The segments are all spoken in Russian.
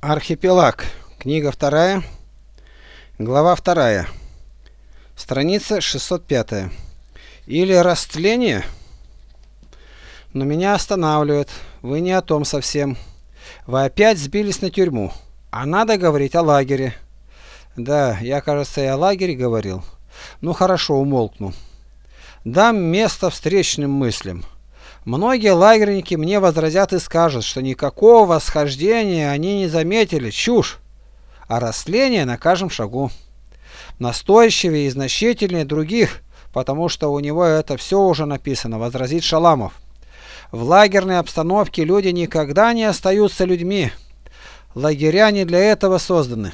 Архипелаг. Книга вторая. Глава вторая. Страница 605. Или растление? Но меня останавливает. Вы не о том совсем. Вы опять сбились на тюрьму. А надо говорить о лагере. Да, я, кажется, и о лагере говорил. Ну хорошо, умолкну. Дам место встречным мыслям. Многие лагерники мне возразят и скажут, что никакого восхождения они не заметили, чушь, а растление на каждом шагу. Настойчивее и значительнее других, потому что у него это все уже написано, возразит Шаламов. В лагерной обстановке люди никогда не остаются людьми. Лагеря не для этого созданы.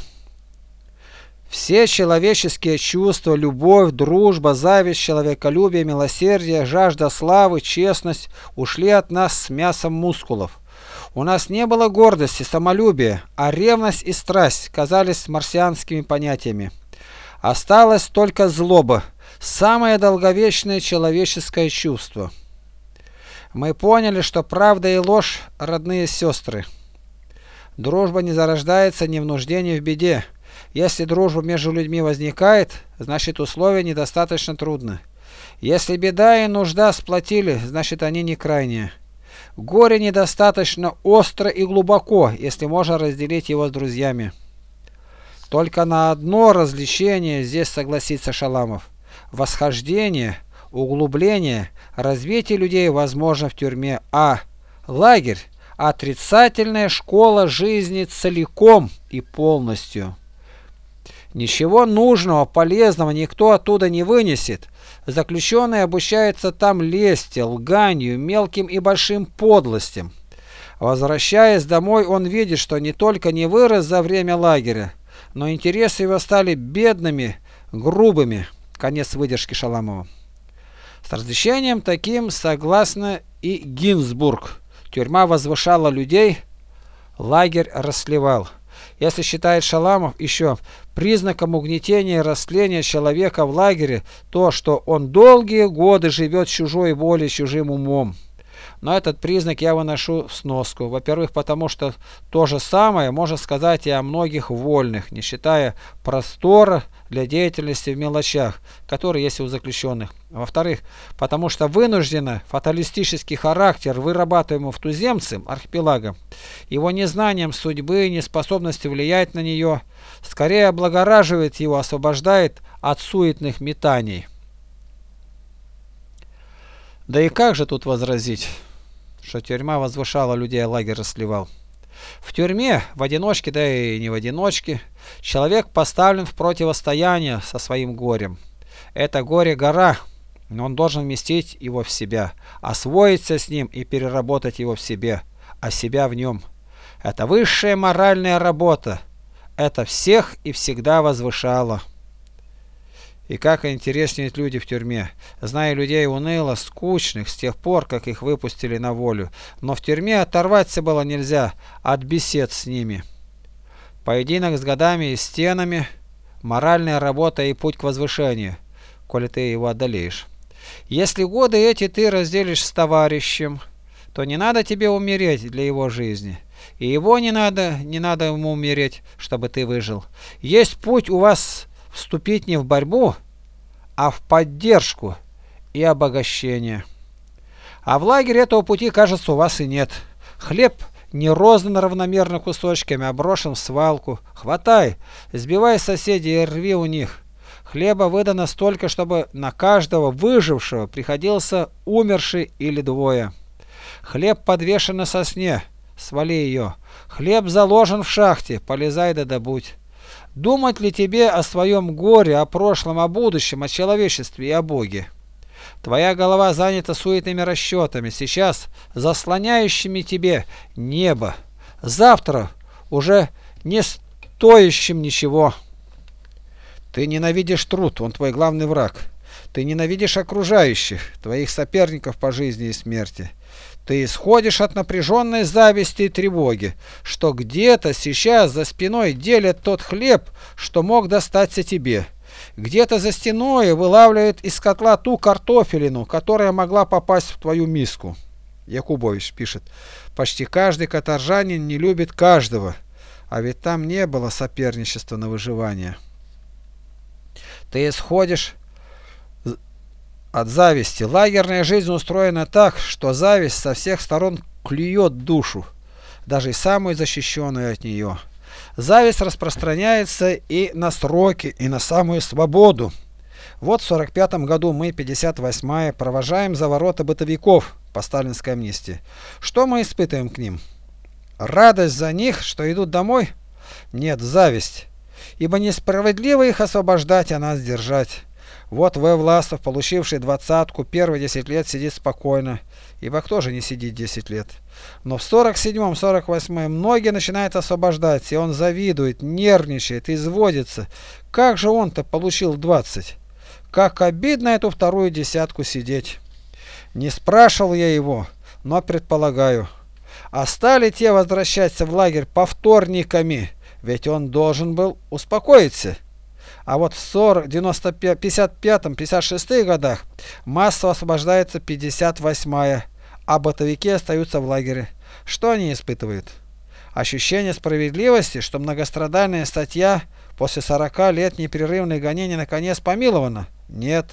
Все человеческие чувства, любовь, дружба, зависть, человеколюбие, милосердие, жажда славы, честность ушли от нас с мясом мускулов. У нас не было гордости, самолюбия, а ревность и страсть казались марсианскими понятиями. Осталось только злоба, самое долговечное человеческое чувство. Мы поняли, что правда и ложь – родные сестры. Дружба не зарождается ни в нужде, ни в беде. Если дружба между людьми возникает, значит условия недостаточно трудны. Если беда и нужда сплотили, значит они не крайние. Горе недостаточно остро и глубоко, если можно разделить его с друзьями. Только на одно развлечение здесь согласится Шаламов. Восхождение, углубление, развитие людей возможно в тюрьме, а лагерь – отрицательная школа жизни целиком и полностью. Ничего нужного, полезного никто оттуда не вынесет. Заключенный обучается там лести, лганью, мелким и большим подлостям. Возвращаясь домой, он видит, что не только не вырос за время лагеря, но интересы его стали бедными, грубыми. Конец выдержки Шаламова. С разрешением таким согласно и Гинзбург. Тюрьма возвышала людей, лагерь расслевал. Если считает Шаламов еще признаком угнетения и растления человека в лагере то, что он долгие годы живет чужой волей, чужим умом. Но этот признак я выношу в сноску. Во-первых, потому что то же самое можно сказать и о многих вольных, не считая простора для деятельности в мелочах, которые есть у заключенных. Во-вторых, потому что вынужденно фаталистический характер, вырабатываемый в туземце архипелага, его незнанием судьбы и неспособностью влиять на нее, скорее облагораживает его, освобождает от суетных метаний. Да и как же тут возразить? Что тюрьма возвышала людей, а лагерь расливал. В тюрьме, в одиночке, да и не в одиночке, человек поставлен в противостояние со своим горем. Это горе гора, но он должен вместить его в себя, освоиться с ним и переработать его в себе, а себя в нем. Это высшая моральная работа. Это всех и всегда возвышало. И как интереснеют люди в тюрьме. Знаю людей уныло, скучных, с тех пор, как их выпустили на волю. Но в тюрьме оторваться было нельзя от бесед с ними. Поединок с годами и стенами, моральная работа и путь к возвышению, коли ты его одолеешь. Если годы эти ты разделишь с товарищем, то не надо тебе умереть для его жизни. И его не надо, не надо ему умереть, чтобы ты выжил. Есть путь у вас вступить не в борьбу, а в поддержку и обогащение. А в лагере этого пути, кажется, у вас и нет. Хлеб не роздан равномерно кусочками, а брошен в свалку. Хватай, сбивай соседей и рви у них. Хлеба выдано столько, чтобы на каждого выжившего приходился умерший или двое. Хлеб подвешен на сосне, свали ее. Хлеб заложен в шахте, полезай да добудь. Думать ли тебе о своем горе, о прошлом, о будущем, о человечестве и о Боге? Твоя голова занята суетными расчетами, сейчас заслоняющими тебе небо, завтра уже не стоящим ничего. Ты ненавидишь труд, он твой главный враг. Ты ненавидишь окружающих, твоих соперников по жизни и смерти. Ты исходишь от напряженной зависти и тревоги, что где-то сейчас за спиной делят тот хлеб, что мог достаться тебе. Где-то за стеной вылавливают из котла ту картофелину, которая могла попасть в твою миску. Якубович пишет, почти каждый каторжанин не любит каждого, А ведь там не было соперничества на выживание. Ты исходишь от зависти. Лагерная жизнь устроена так, что зависть со всех сторон клюет душу, даже и самую защищенную от нее. Зависть распространяется и на сроки, и на самую свободу. Вот в 45 году мы, 58-я, провожаем за ворота бытовиков по сталинской амнистии. Что мы испытываем к ним? Радость за них, что идут домой? Нет, зависть. Ибо несправедливо их освобождать, а нас держать. Вот В. Власов, получивший двадцатку, первые 10 лет сидит спокойно. Ибо кто же не сидит 10 лет? Но в 47-м, 48-м многие начинают освобождать, и он завидует, нервничает, изводится. Как же он-то получил 20? Как обидно эту вторую десятку сидеть. Не спрашивал я его, но предполагаю. А стали те возвращаться в лагерь повторниками, ведь он должен был успокоиться. А вот в 40, 95, 55, 56 годах массово освобождается 58-я, а бытовики остаются в лагере. Что они испытывают? Ощущение справедливости, что многострадальная статья после 40 лет непрерывных гонений наконец помилована? Нет.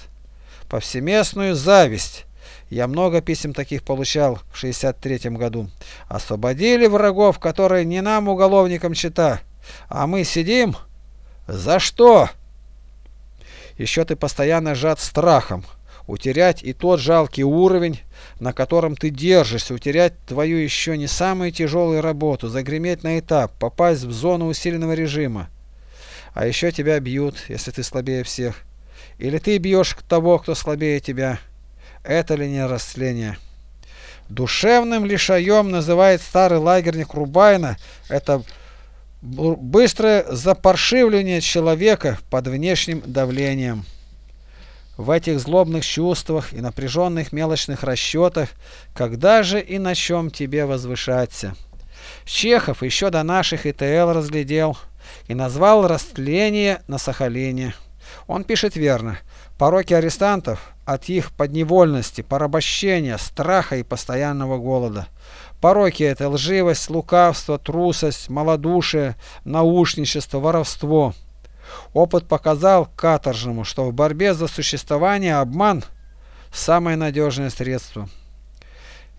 Повсеместную зависть. Я много писем таких получал в 63 году. Освободили врагов, которые не нам, уголовникам, чита. А мы сидим? За что? Еще ты постоянно сжат страхом. Утерять и тот жалкий уровень, на котором ты держишься, утерять твою еще не самую тяжелую работу, загреметь на этап, попасть в зону усиленного режима. А еще тебя бьют, если ты слабее всех. Или ты бьешь того, кто слабее тебя. Это ли не растление? Душевным лишаем называет старый лагерник Рубайна это быстрое запаршивление человека под внешним давлением. В этих злобных чувствах и напряженных мелочных расчетах, когда же и на чем тебе возвышаться? Чехов еще до наших ИТЛ разглядел и назвал растление на Сахалине. Он пишет верно. Пороки арестантов от их подневольности, порабощения, страха и постоянного голода. Пороки это лживость, лукавство, трусость, малодушие, наушничество, воровство. Опыт показал каторжному, что в борьбе за существование обман – самое надежное средство.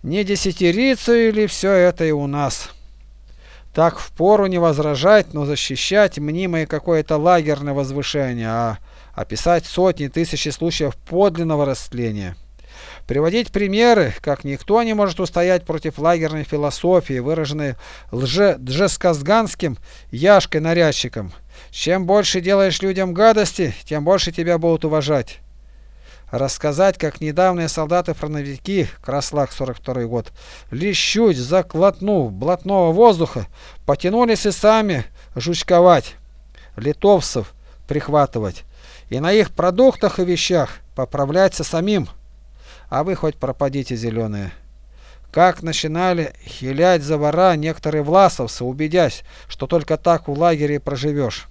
Не десятирицу или все это и у нас? Так впору не возражать, но защищать мнимое какое-то лагерное возвышение, а описать сотни, тысячи случаев подлинного растления. Приводить примеры, как никто не может устоять против лагерной философии, выраженной лже-джесказганским Яшкой-нарядчиком. Чем больше делаешь людям гадости, тем больше тебя будут уважать. Рассказать, как недавние солдаты-фронтовики, Краслак 42 год, лещуть, заклотнув блатного воздуха, потянулись и сами жучковать, литовцев прихватывать и на их продуктах и вещах поправляться самим. А вы хоть пропадите зеленые. Как начинали хилять за вора некоторые власовцы, убедясь, что только так в лагере проживешь.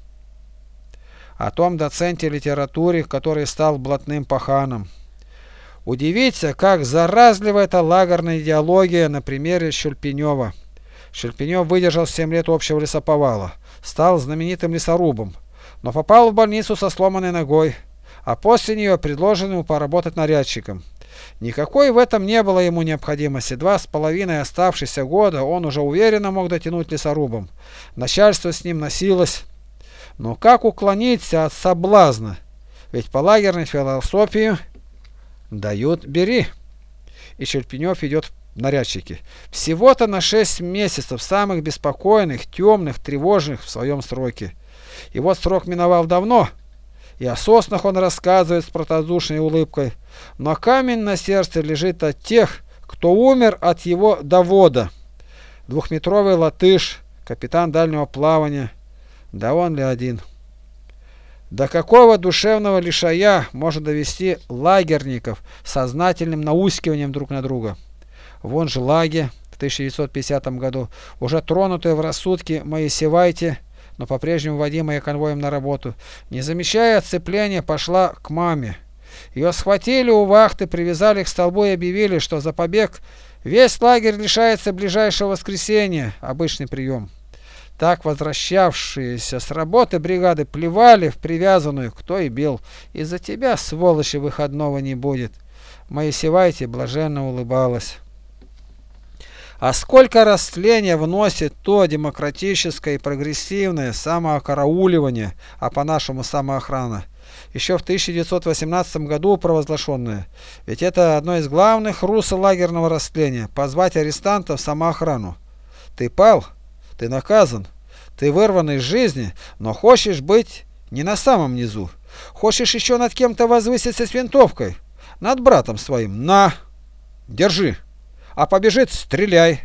О том доценте литературе, который стал блатным паханом. Удивиться, как заразлива эта лагерная идеология на примере Щульпенева. Щульпенев выдержал 7 лет общего лесоповала, стал знаменитым лесорубом, но попал в больницу со сломанной ногой, а после нее предложено ему поработать нарядчиком. Никакой в этом не было ему необходимости. Два с половиной оставшихся года он уже уверенно мог дотянуть лесорубом. Начальство с ним носилось. Но как уклониться от соблазна? Ведь по лагерной философии дают «бери». И Черпенев идет в нарядчики. Всего-то на шесть месяцев самых беспокойных, темных, тревожных в своем сроке. И вот срок миновал давно, и о соснах он рассказывает с протодушной улыбкой, но камень на сердце лежит от тех, кто умер от его довода. Двухметровый латыш, капитан дальнего плавания, да он ли один. До какого душевного лишая может довести лагерников сознательным наускиванием друг на друга? Вон же лаги в 1950 году, уже тронутые в рассудке Моисевайте, но по-прежнему водимая конвоем на работу, не замечая отцепления, пошла к маме. Ее схватили у вахты, привязали к столбу и объявили, что за побег весь лагерь лишается ближайшего воскресенья, обычный прием. Так возвращавшиеся с работы бригады плевали в привязанную, кто и бил. Из-за тебя, сволочи, выходного не будет. Моисевайте блаженно улыбалась. А сколько растления вносит то демократическое и прогрессивное самоокарауливание, а по-нашему самоохрана, еще в 1918 году провозглашенное. Ведь это одно из главных русел лагерного растления – позвать арестантов в самоохрану. Ты пал, ты наказан, ты вырван из жизни, но хочешь быть не на самом низу. Хочешь еще над кем-то возвыситься с винтовкой, над братом своим. На, держи а побежит – стреляй.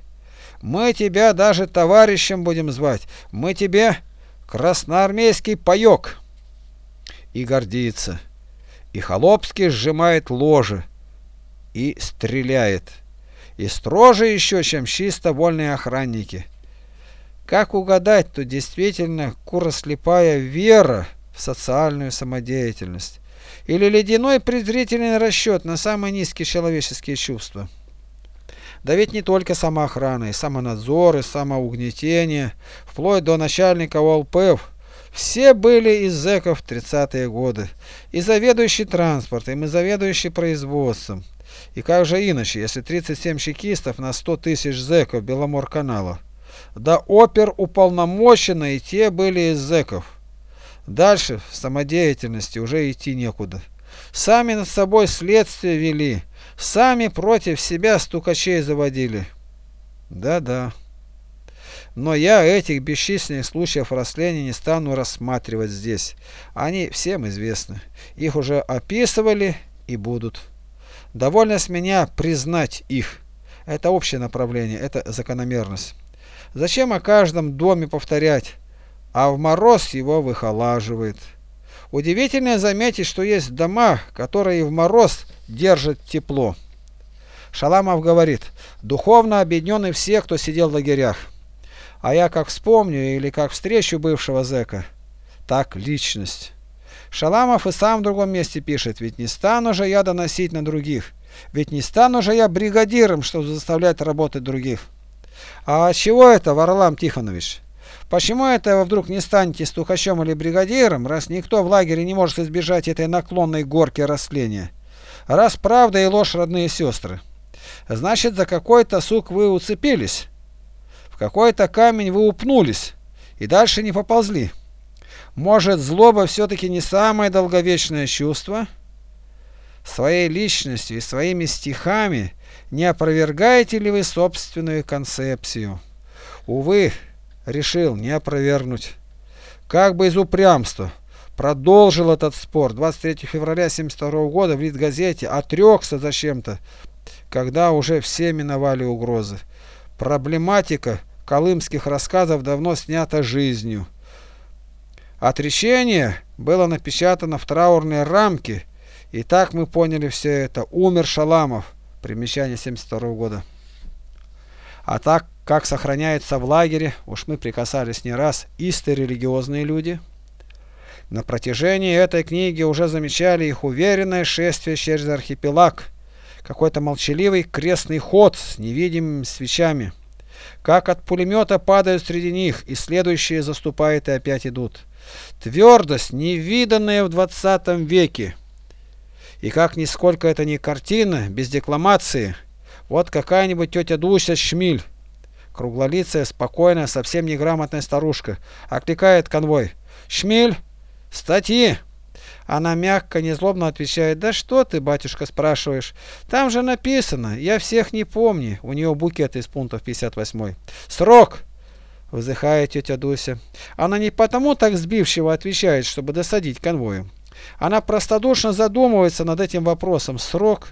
Мы тебя даже товарищем будем звать. Мы тебе красноармейский паёк. И гордится. И Холопский сжимает ложе. И стреляет. И строже еще, чем чисто вольные охранники. Как угадать, то действительно курослепая вера в социальную самодеятельность? Или ледяной презрительный расчет на самые низкие человеческие чувства? Да ведь не только самоохрана, и самонадзор, и самоугнетение, вплоть до начальника ОЛПФ. Все были из зэков 30-е годы. И заведующий транспортом, и заведующий производством. И как же иначе, если 37 чекистов на 100 тысяч зэков Беломорканала? Да опер уполномоченные те были из зэков. Дальше в самодеятельности уже идти некуда. Сами над собой следствие вели, Сами против себя стукачей заводили. Да-да. Но я этих бесчисленных случаев растления не стану рассматривать здесь. Они всем известны. Их уже описывали и будут. Довольно с меня признать их. Это общее направление, это закономерность. Зачем о каждом доме повторять, а в мороз его выхолаживает. Удивительно заметить, что есть дома, которые в мороз держат тепло. Шаламов говорит, духовно объединены все, кто сидел в лагерях. А я как вспомню или как встречу бывшего зэка, так личность. Шаламов и сам в другом месте пишет, ведь не стану же я доносить на других, ведь не стану же я бригадиром, чтобы заставлять работать других. А чего это, Варлам Тихонович? Почему это вы вдруг не станете стукачом или бригадиром, раз никто в лагере не может избежать этой наклонной горки растления? Раз правда и ложь родные сестры. Значит, за какой-то сук вы уцепились, в какой-то камень вы упнулись и дальше не поползли. Может, злоба все-таки не самое долговечное чувство? Своей личностью и своими стихами не опровергаете ли вы собственную концепцию? Увы, решил не опровергнуть. Как бы из упрямства продолжил этот спор. 23 февраля 1972 года в Литгазете отрекся зачем-то, когда уже все миновали угрозы. Проблематика колымских рассказов давно снята жизнью. Отречение было напечатано в траурной рамке, и так мы поняли все это. Умер Шаламов. Примечание 72 года. А так как сохраняется в лагере, уж мы прикасались не раз, истые религиозные люди. На протяжении этой книги уже замечали их уверенное шествие через архипелаг, какой-то молчаливый крестный ход с невидимыми свечами. Как от пулемета падают среди них, и следующие заступают и опять идут. Твердость, невиданная в двадцатом веке. И как нисколько это не картина, без декламации. Вот какая-нибудь тетя Дуся Шмиль Круглолицая, спокойная, совсем неграмотная старушка. Окликает конвой. «Шмель! Статьи!» Она мягко, незлобно отвечает. «Да что ты, батюшка, спрашиваешь? Там же написано. Я всех не помню». У нее букет из пунктов 58. «Срок!» Вздыхает тетя Дуся. Она не потому так сбивчиво отвечает, чтобы досадить конвою. Она простодушно задумывается над этим вопросом. Срок?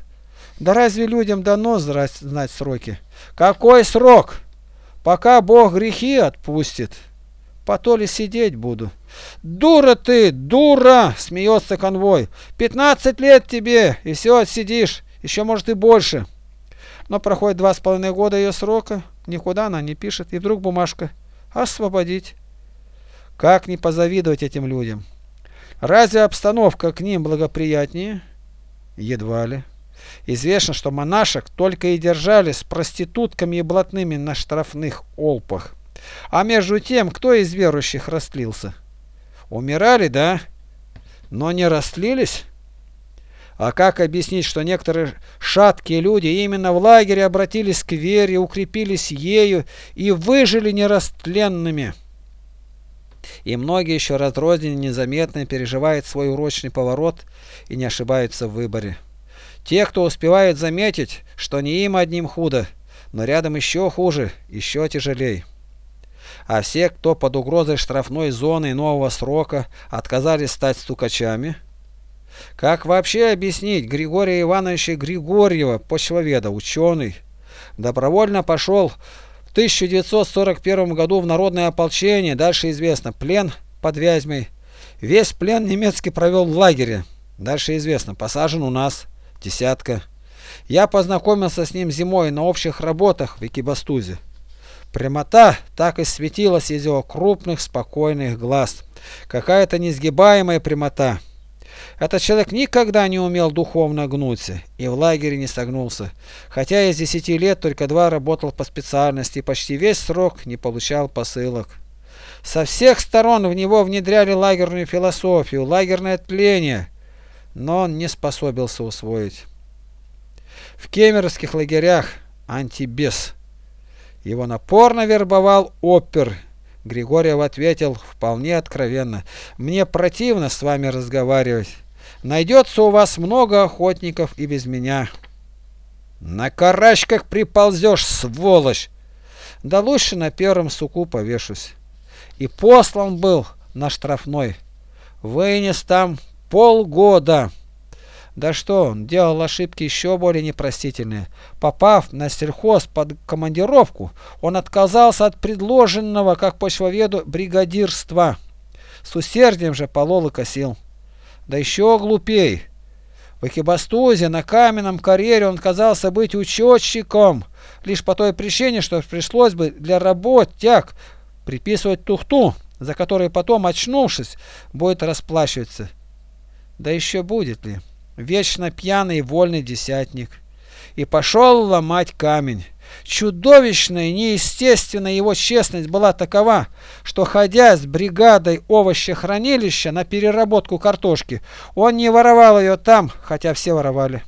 Да разве людям дано знать сроки? Какой срок? Пока Бог грехи отпустит, по то ли сидеть буду. Дура ты, дура, смеется конвой. Пятнадцать лет тебе, и все отсидишь, еще может и больше. Но проходит два с половиной года ее срока, никуда она не пишет, и вдруг бумажка. Освободить. Как не позавидовать этим людям? Разве обстановка к ним благоприятнее? Едва ли. Известно, что монашек только и держали с проститутками и блатными на штрафных олпах. А между тем, кто из верующих растлился? Умирали, да? Но не растлились? А как объяснить, что некоторые шаткие люди именно в лагере обратились к вере, укрепились ею и выжили нерастленными? И многие еще разрозненно незаметно переживают свой урочный поворот и не ошибаются в выборе. Те, кто успевает заметить, что не им одним худо, но рядом еще хуже, еще тяжелей. А все, кто под угрозой штрафной зоны нового срока отказались стать стукачами – как вообще объяснить Григория Ивановича Григорьева, почвоведа, ученый, добровольно пошел в 1941 году в народное ополчение, дальше известно, плен под Вязьмой. Весь плен немецкий провел в лагере, дальше известно, посажен у нас, десятка. Я познакомился с ним зимой на общих работах в Экибастузе. Прямота так и светилась из его крупных, спокойных глаз. Какая-то несгибаемая прямота. Этот человек никогда не умел духовно гнуться и в лагере не согнулся, хотя из десяти лет только два работал по специальности и почти весь срок не получал посылок. Со всех сторон в него внедряли лагерную философию, лагерное тление, но он не способился усвоить. В кемеровских лагерях антибес. Его напорно вербовал опер. Григорьев ответил вполне откровенно. «Мне противно с вами разговаривать. Найдется у вас много охотников и без меня. На карачках приползешь, сволочь! Да лучше на первом суку повешусь. И послан был на штрафной. Вынес там полгода. Да что он, делал ошибки еще более непростительные. Попав на сельхоз под командировку, он отказался от предложенного, как почвоведу, бригадирства. С усердием же полол и косил. Да еще глупей. В Экибастузе на каменном карьере он казался быть учетчиком, лишь по той причине, что пришлось бы для работяг приписывать тухту, за которой потом, очнувшись, будет расплачиваться. Да еще будет ли? Вечно пьяный вольный десятник. И пошел ломать камень. Чудовищная неестественная его честность была такова, что, ходя с бригадой овощехранилища на переработку картошки, он не воровал ее там, хотя все воровали.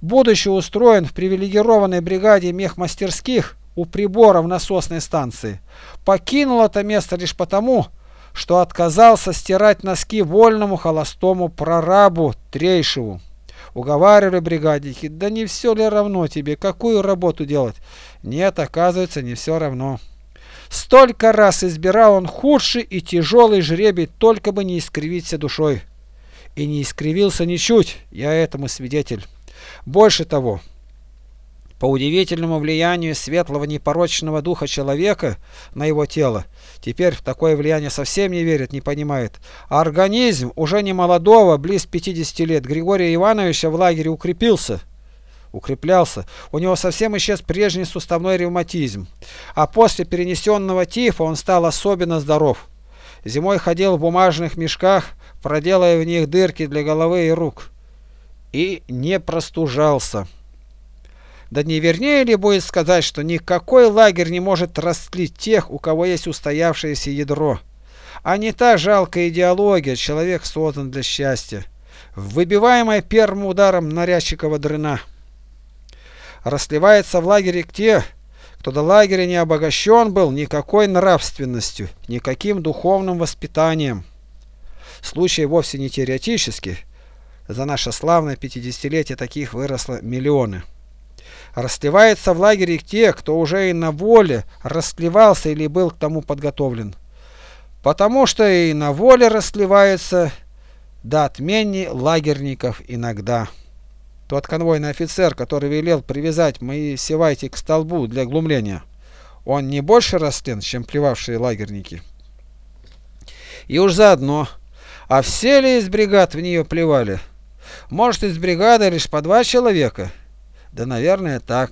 Будучи устроен в привилегированной бригаде мехмастерских у приборов насосной станции, покинул это место лишь потому, что отказался стирать носки вольному холостому прорабу Трейшеву. Уговаривали бригадники, да не все ли равно тебе, какую работу делать? Нет, оказывается, не все равно. Столько раз избирал он худший и тяжелый жребий, только бы не искривиться душой. И не искривился ничуть, я этому свидетель. Больше того, по удивительному влиянию светлого непорочного духа человека на его тело, теперь в такое влияние совсем не верит, не понимает, а организм уже не молодого, близ 50 лет, Григория Ивановича в лагере укрепился. Укреплялся, у него совсем исчез прежний суставной ревматизм, а после перенесенного тифа он стал особенно здоров. Зимой ходил в бумажных мешках, проделая в них дырки для головы и рук, и не простужался. Да не вернее ли будет сказать, что никакой лагерь не может растлить тех, у кого есть устоявшееся ядро, а не та жалкая идеология, человек создан для счастья, выбиваемая первым ударом нарядчикова дрына расливается в лагере к те, кто до лагеря не обогащен был никакой нравственностью, никаким духовным воспитанием. Случай вовсе не теоретический. За наше славное пятидесятилетие таких выросло миллионы. Расливается в лагере те, кто уже и на воле расливался или был к тому подготовлен. Потому что и на воле расливается до отменни лагерников иногда. Тот конвойный офицер, который велел привязать мои севайки к столбу для глумления, он не больше растлен, чем плевавшие лагерники. И уж заодно, а все ли из бригад в нее плевали? Может, из бригады лишь по два человека? Да, наверное, так.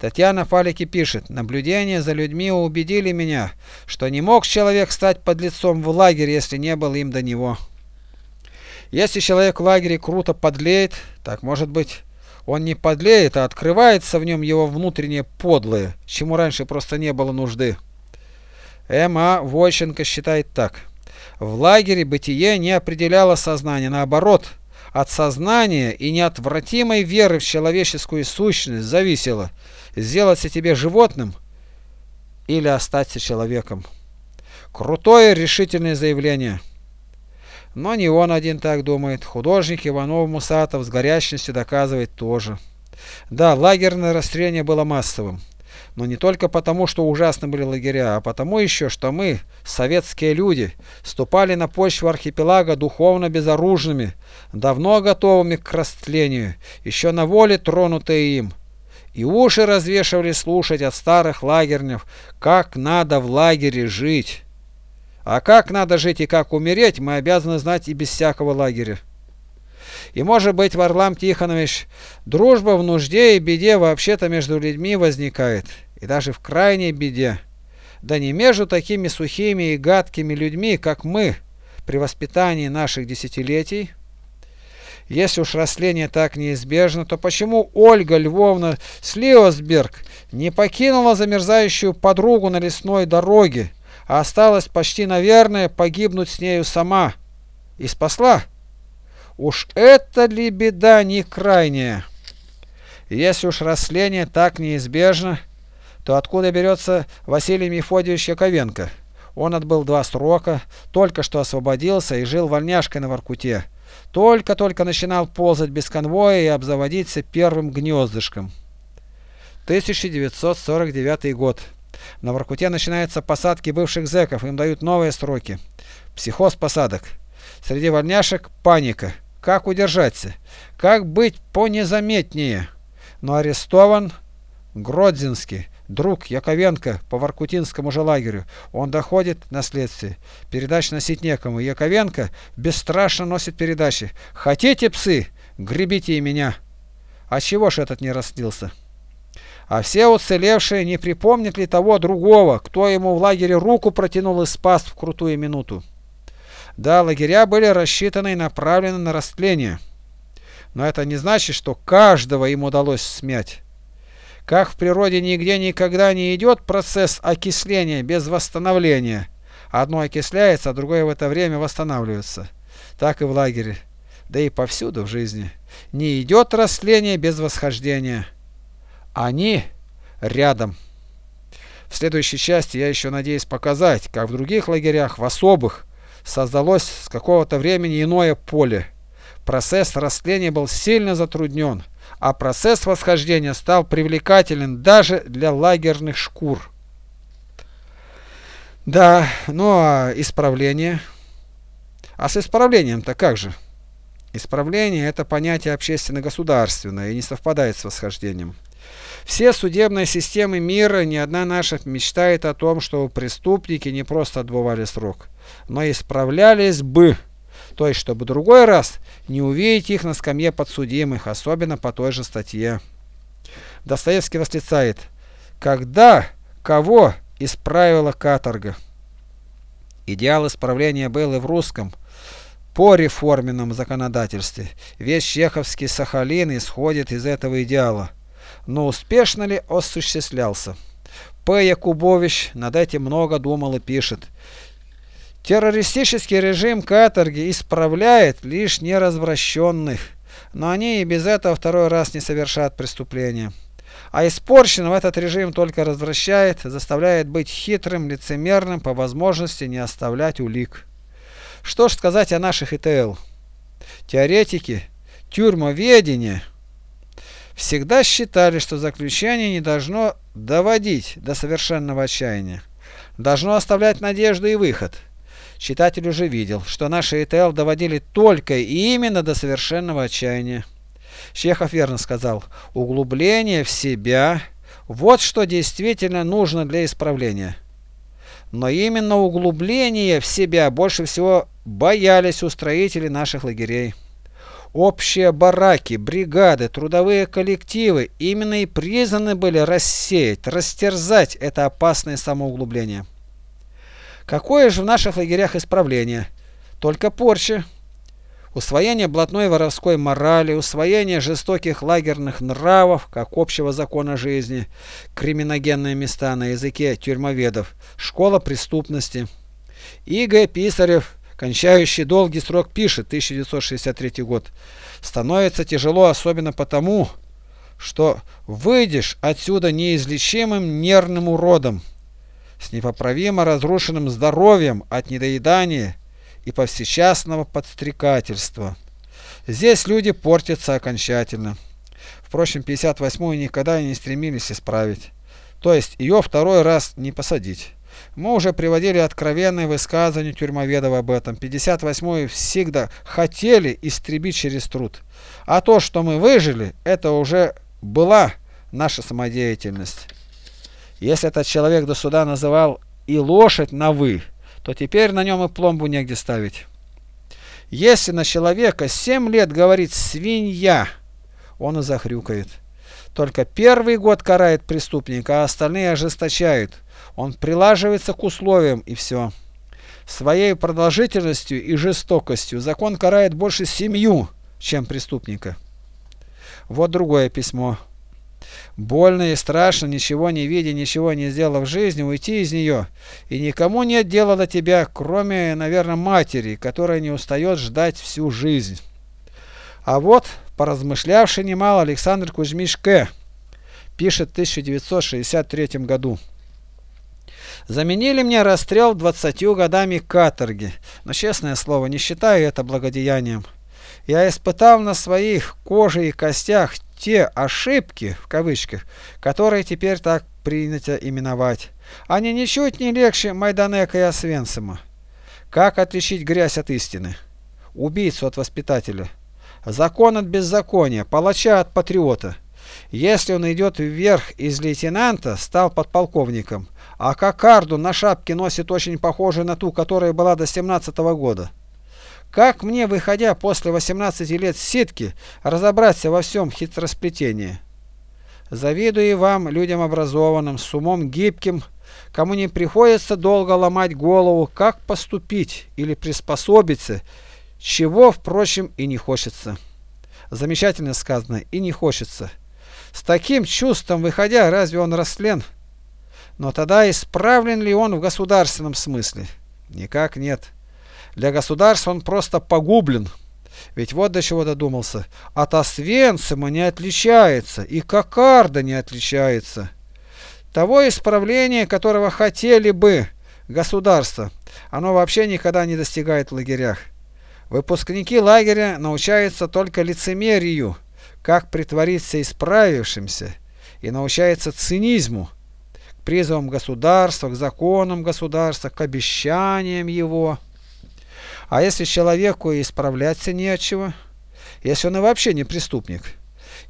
Татьяна Фалики пишет, наблюдения за людьми убедили меня, что не мог человек стать под лицом в лагере, если не было им до него. Если человек в лагере круто подлеет, так может быть, он не подлеет, а открывается в нем его внутреннее подлое, чему раньше просто не было нужды. М.А. Войченко считает так. В лагере бытие не определяло сознание, наоборот, от сознания и неотвратимой веры в человеческую сущность зависело, сделаться тебе животным или остаться человеком. Крутое решительное заявление. Но не он один так думает. Художник Иванов Мусатов с горячностью доказывает тоже. Да, лагерное расстреление было массовым. Но не только потому, что ужасны были лагеря, а потому еще, что мы, советские люди, ступали на почву архипелага духовно безоружными, давно готовыми к растлению, еще на воле тронутые им. И уши развешивали слушать от старых лагернев, как надо в лагере жить. А как надо жить и как умереть, мы обязаны знать и без всякого лагеря. И может быть, Варлам Тихонович, дружба в нужде и беде вообще-то между людьми возникает, и даже в крайней беде. Да не между такими сухими и гадкими людьми, как мы, при воспитании наших десятилетий. Если уж растление так неизбежно, то почему Ольга Львовна Слиосберг не покинула замерзающую подругу на лесной дороге, а осталась почти, наверное, погибнуть с нею сама и спасла? Уж это ли беда не крайняя? Если уж растление так неизбежно, то откуда берется Василий Мефодьевич Яковенко? Он отбыл два срока, только что освободился и жил вольняшкой на Воркуте. Только-только начинал ползать без конвоя и обзаводиться первым гнездышком. 1949 год. На Воркуте начинаются посадки бывших зэков, им дают новые сроки. Психоз посадок. Среди вольняшек паника. Как удержаться? Как быть понезаметнее? Но арестован Гродзинский, друг Яковенко по Воркутинскому же лагерю. Он доходит на следствие. Передач носить некому. Яковенко бесстрашно носит передачи. Хотите псы? Гребите и меня. А чего ж этот не растлился? А все уцелевшие не припомнят ли того другого, кто ему в лагере руку протянул и спас в крутую минуту? Да, лагеря были рассчитаны и направлены на растление. Но это не значит, что каждого им удалось смять. Как в природе нигде никогда не идет процесс окисления без восстановления. Одно окисляется, а другое в это время восстанавливается. Так и в лагере. Да и повсюду в жизни. Не идет растление без восхождения. Они рядом. В следующей части я еще надеюсь показать, как в других лагерях, в особых, создалось с какого-то времени иное поле. Процесс растления был сильно затруднен, а процесс восхождения стал привлекателен даже для лагерных шкур. Да, ну а исправление? А с исправлением-то как же? Исправление – это понятие общественно-государственное и не совпадает с восхождением. Все судебные системы мира, ни одна наша мечтает о том, чтобы преступники не просто отбывали срок, но исправлялись бы, то есть чтобы другой раз не увидеть их на скамье подсудимых, особенно по той же статье. Достоевский восклицает, когда, кого исправила каторга. Идеал исправления был и в русском, по реформенном законодательстве. Весь чеховский Сахалин исходит из этого идеала но успешно ли осуществлялся? П. Якубович над этим много думал и пишет. Террористический режим каторги исправляет лишь неразвращенных, но они и без этого второй раз не совершат преступления. А испорченного этот режим только развращает, заставляет быть хитрым, лицемерным, по возможности не оставлять улик. Что ж сказать о наших ИТЛ? Теоретики тюрьмоведения всегда считали, что заключение не должно доводить до совершенного отчаяния, должно оставлять надежду и выход. Читатель уже видел, что наши ИТЛ доводили только и именно до совершенного отчаяния. Чехов верно сказал, углубление в себя – вот что действительно нужно для исправления. Но именно углубление в себя больше всего боялись устроители наших лагерей. Общие бараки, бригады, трудовые коллективы именно и призваны были рассеять, растерзать это опасное самоуглубление. Какое же в наших лагерях исправление? Только порча. усвоение блатной воровской морали, усвоение жестоких лагерных нравов, как общего закона жизни, криминогенные места на языке тюрьмоведов, школа преступности. И.Г. Писарев, кончающий долгий срок, пишет, 1963 год, становится тяжело особенно потому, что выйдешь отсюда неизлечимым нервным уродом, с непоправимо разрушенным здоровьем от недоедания и повсечастного подстрекательства. Здесь люди портятся окончательно. Впрочем, 58-ю никогда не стремились исправить. То есть ее второй раз не посадить. Мы уже приводили откровенные высказывания тюрьмоведов об этом. 58-ю всегда хотели истребить через труд. А то, что мы выжили, это уже была наша самодеятельность. Если этот человек до суда называл и лошадь на «вы», то теперь на нем и пломбу негде ставить. Если на человека семь лет говорит «свинья», он и захрюкает. Только первый год карает преступника, а остальные ожесточают. Он прилаживается к условиям и все. Своей продолжительностью и жестокостью закон карает больше семью, чем преступника. Вот другое письмо. Больно и страшно, ничего не видя, ничего не сделав в жизни, уйти из нее. И никому нет дела до тебя, кроме, наверное, матери, которая не устает ждать всю жизнь. А вот, поразмышлявший немало, Александр Кузьмич К. пишет в 1963 году. Заменили мне расстрел двадцатью годами каторги, но, честное слово, не считаю это благодеянием. Я испытал на своих коже и костях те ошибки, в кавычках, которые теперь так принято именовать. Они ничуть не легче Майданека и Освенцима. Как отличить грязь от истины? Убийцу от воспитателя? Закон от беззакония, палача от патриота. Если он идет вверх из лейтенанта, стал подполковником, а кокарду на шапке носит очень похожую на ту, которая была до 17 -го года. Как мне, выходя после 18 лет сетки, разобраться во всем хитросплетении? Завидую вам, людям образованным, с умом гибким, кому не приходится долго ломать голову, как поступить или приспособиться, чего, впрочем, и не хочется. Замечательно сказано, и не хочется. С таким чувством выходя, разве он растлен? Но тогда исправлен ли он в государственном смысле? Никак нет. Для государства он просто погублен. Ведь вот до чего додумался. От Освенцима не отличается, и Кокарда не отличается. Того исправления, которого хотели бы государство, оно вообще никогда не достигает в лагерях. Выпускники лагеря научаются только лицемерию, как притвориться исправившимся, и научаются цинизму, к призывам государства, к законам государства, к обещаниям его. А если человеку исправляться не от чего? Если он и вообще не преступник?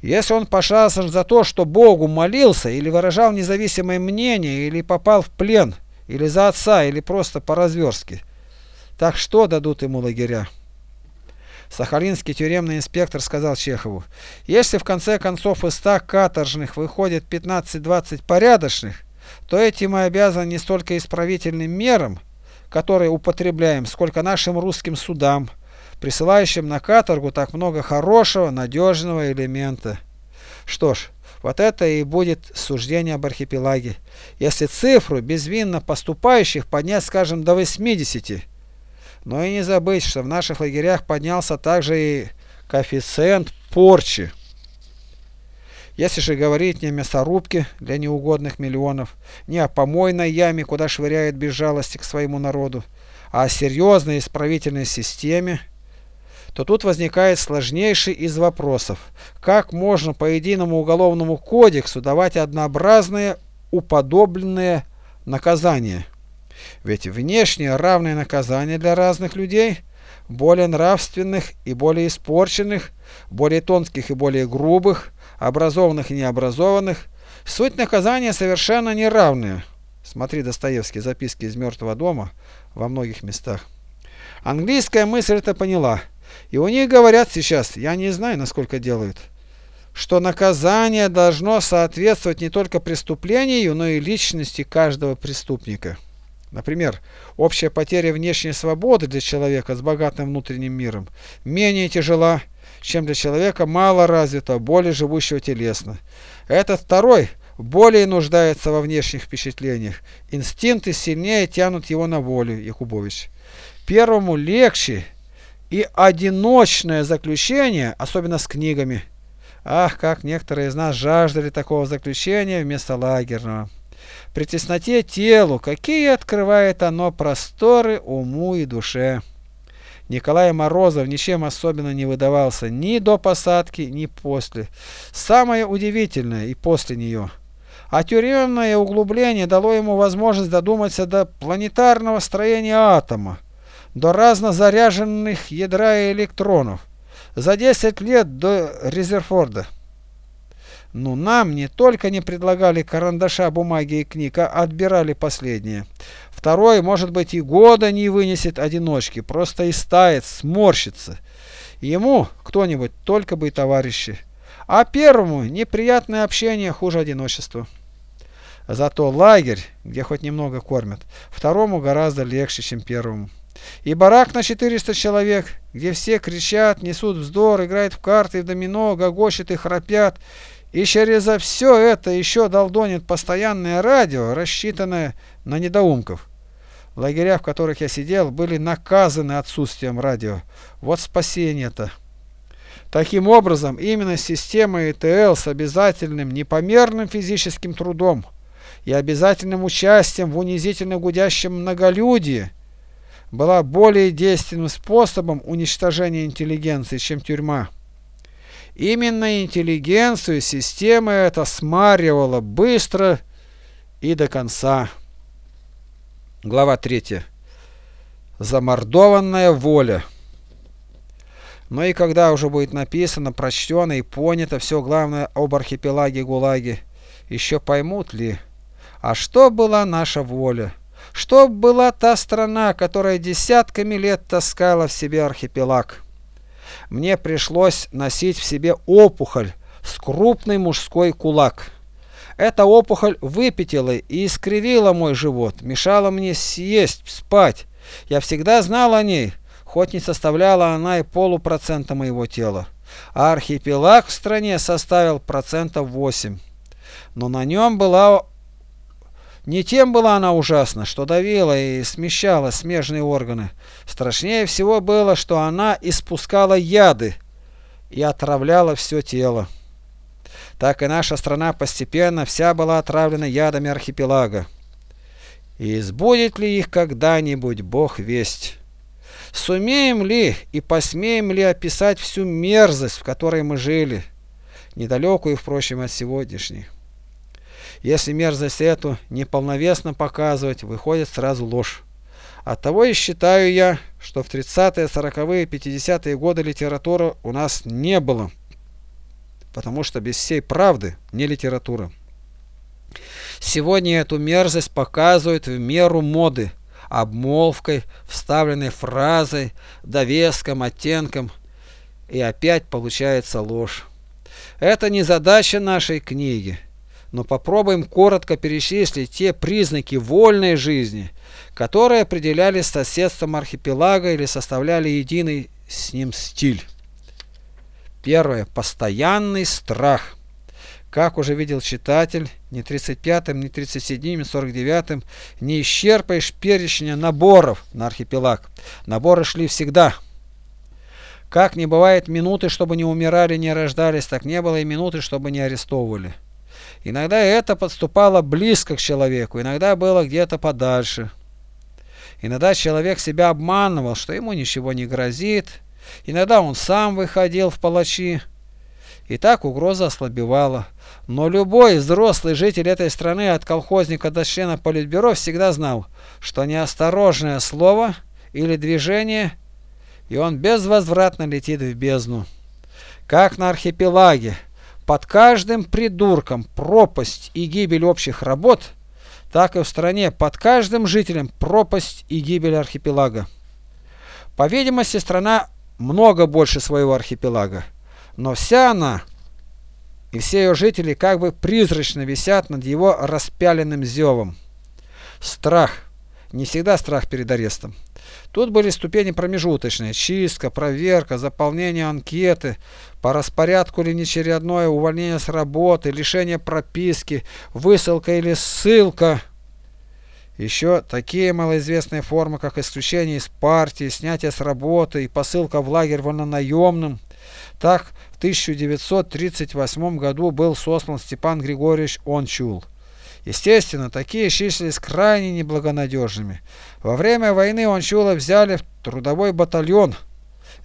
Если он пошался за то, что Богу молился, или выражал независимое мнение, или попал в плен, или за отца, или просто по-разверстке, так что дадут ему лагеря? Сахалинский тюремный инспектор сказал Чехову, если в конце концов из 100 каторжных выходит 15-20 порядочных, то этим мы обязаны не столько исправительным мерам, которые употребляем, сколько нашим русским судам, присылающим на каторгу так много хорошего, надежного элемента. Что ж, вот это и будет суждение об архипелаге. Если цифру безвинно поступающих поднять, скажем, до 80, но и не забыть, что в наших лагерях поднялся также и коэффициент порчи. Если же говорить не о мясорубке для неугодных миллионов, не о помойной яме, куда швыряют без жалости к своему народу, а о серьезной исправительной системе, то тут возникает сложнейший из вопросов. Как можно по единому уголовному кодексу давать однообразные уподобленные наказания? Ведь внешнее равное наказание для разных людей, более нравственных и более испорченных, более тонких и более грубых, образованных и необразованных, суть наказания совершенно неравная. Смотри Достоевский, записки из мертвого дома во многих местах. Английская мысль это поняла. И у них говорят сейчас, я не знаю, насколько делают, что наказание должно соответствовать не только преступлению, но и личности каждого преступника. Например, общая потеря внешней свободы для человека с богатым внутренним миром менее тяжела, чем для человека мало развитого, более живущего телесно. Этот второй более нуждается во внешних впечатлениях. Инстинкты сильнее тянут его на волю, Якубович. Первому легче и одиночное заключение, особенно с книгами. Ах, как некоторые из нас жаждали такого заключения вместо лагерного. При тесноте телу, какие открывает оно просторы уму и душе. Николай Морозов ничем особенно не выдавался ни до посадки, ни после. Самое удивительное и после нее. А тюремное углубление дало ему возможность додуматься до планетарного строения атома, до разнозаряженных ядра и электронов. За 10 лет до Резерфорда. Но нам не только не предлагали карандаша, бумаги и книг, а отбирали последние. Второй, может быть, и года не вынесет одиночки, просто истает, сморщится. Ему кто-нибудь только бы и товарищи. А первому неприятное общение хуже одиночества. Зато лагерь, где хоть немного кормят, второму гораздо легче, чем первому. И барак на 400 человек, где все кричат, несут вздор, играют в карты, в домино, гогочут и храпят, и через все это еще долдонит постоянное радио, рассчитанное на недоумков. Лагеря, в которых я сидел, были наказаны отсутствием радио. Вот спасение-то. Таким образом, именно система ИТЛ с обязательным непомерным физическим трудом и обязательным участием в унизительно гудящем многолюдии была более действенным способом уничтожения интеллигенции, чем тюрьма. Именно интеллигенцию система эта смаривала быстро и до конца. Глава 3. Замордованная воля. Но и когда уже будет написано, прочтено и понято все главное об архипелаге ГУЛАГе, еще поймут ли, а что была наша воля? Что была та страна, которая десятками лет таскала в себе архипелаг? Мне пришлось носить в себе опухоль с крупный мужской кулак. Эта опухоль выпятила и искривила мой живот, мешала мне съесть, спать. Я всегда знал о ней, хоть не составляла она и полупроцента моего тела. А архипелаг в стране составил процентов 8. Но на нем была не тем была она ужасна, что давила и смещала смежные органы. Страшнее всего было, что она испускала яды и отравляла все тело. Так и наша страна постепенно вся была отравлена ядами архипелага. И избудет ли их когда-нибудь Бог весть? Сумеем ли и посмеем ли описать всю мерзость, в которой мы жили, недалекую, впрочем, от сегодняшней? Если мерзость эту неполновесно показывать, выходит сразу ложь. Оттого и считаю я, что в 30-е, 40-е, 50-е годы литературы у нас не было. Потому что без всей правды не литература. Сегодня эту мерзость показывают в меру моды, обмолвкой, вставленной фразой, довеском, оттенком. И опять получается ложь. Это не задача нашей книги но попробуем коротко перечислить те признаки вольной жизни, которые определяли соседством архипелага или составляли единый с ним стиль. Первое. Постоянный страх. Как уже видел читатель, ни 35-м, ни 37-м, ни 49-м не исчерпаешь перечня наборов на архипелаг. Наборы шли всегда. Как не бывает минуты, чтобы не умирали, не рождались, так не было и минуты, чтобы не арестовывали. Иногда это подступало близко к человеку, иногда было где-то подальше. Иногда человек себя обманывал, что ему ничего не грозит. Иногда он сам выходил в палачи. И так угроза ослабевала. Но любой взрослый житель этой страны, от колхозника до члена политбюро, всегда знал, что неосторожное слово или движение, и он безвозвратно летит в бездну. Как на архипелаге, под каждым придурком пропасть и гибель общих работ, так и в стране под каждым жителем пропасть и гибель архипелага. По видимости, страна много больше своего архипелага, но вся она и все ее жители как бы призрачно висят над его распяленным зевом. Страх, не всегда страх перед арестом. Тут были ступени промежуточные – чистка, проверка, заполнение анкеты, по распорядку или нечередное увольнение с работы, лишение прописки, высылка или ссылка. Еще такие малоизвестные формы, как исключение из партии, снятие с работы и посылка в лагерь вольнонаемным. Так в 1938 году был сослан Степан Григорьевич Ончул. Естественно, такие числились крайне неблагонадежными. Во время войны Ончула взяли в трудовой батальон,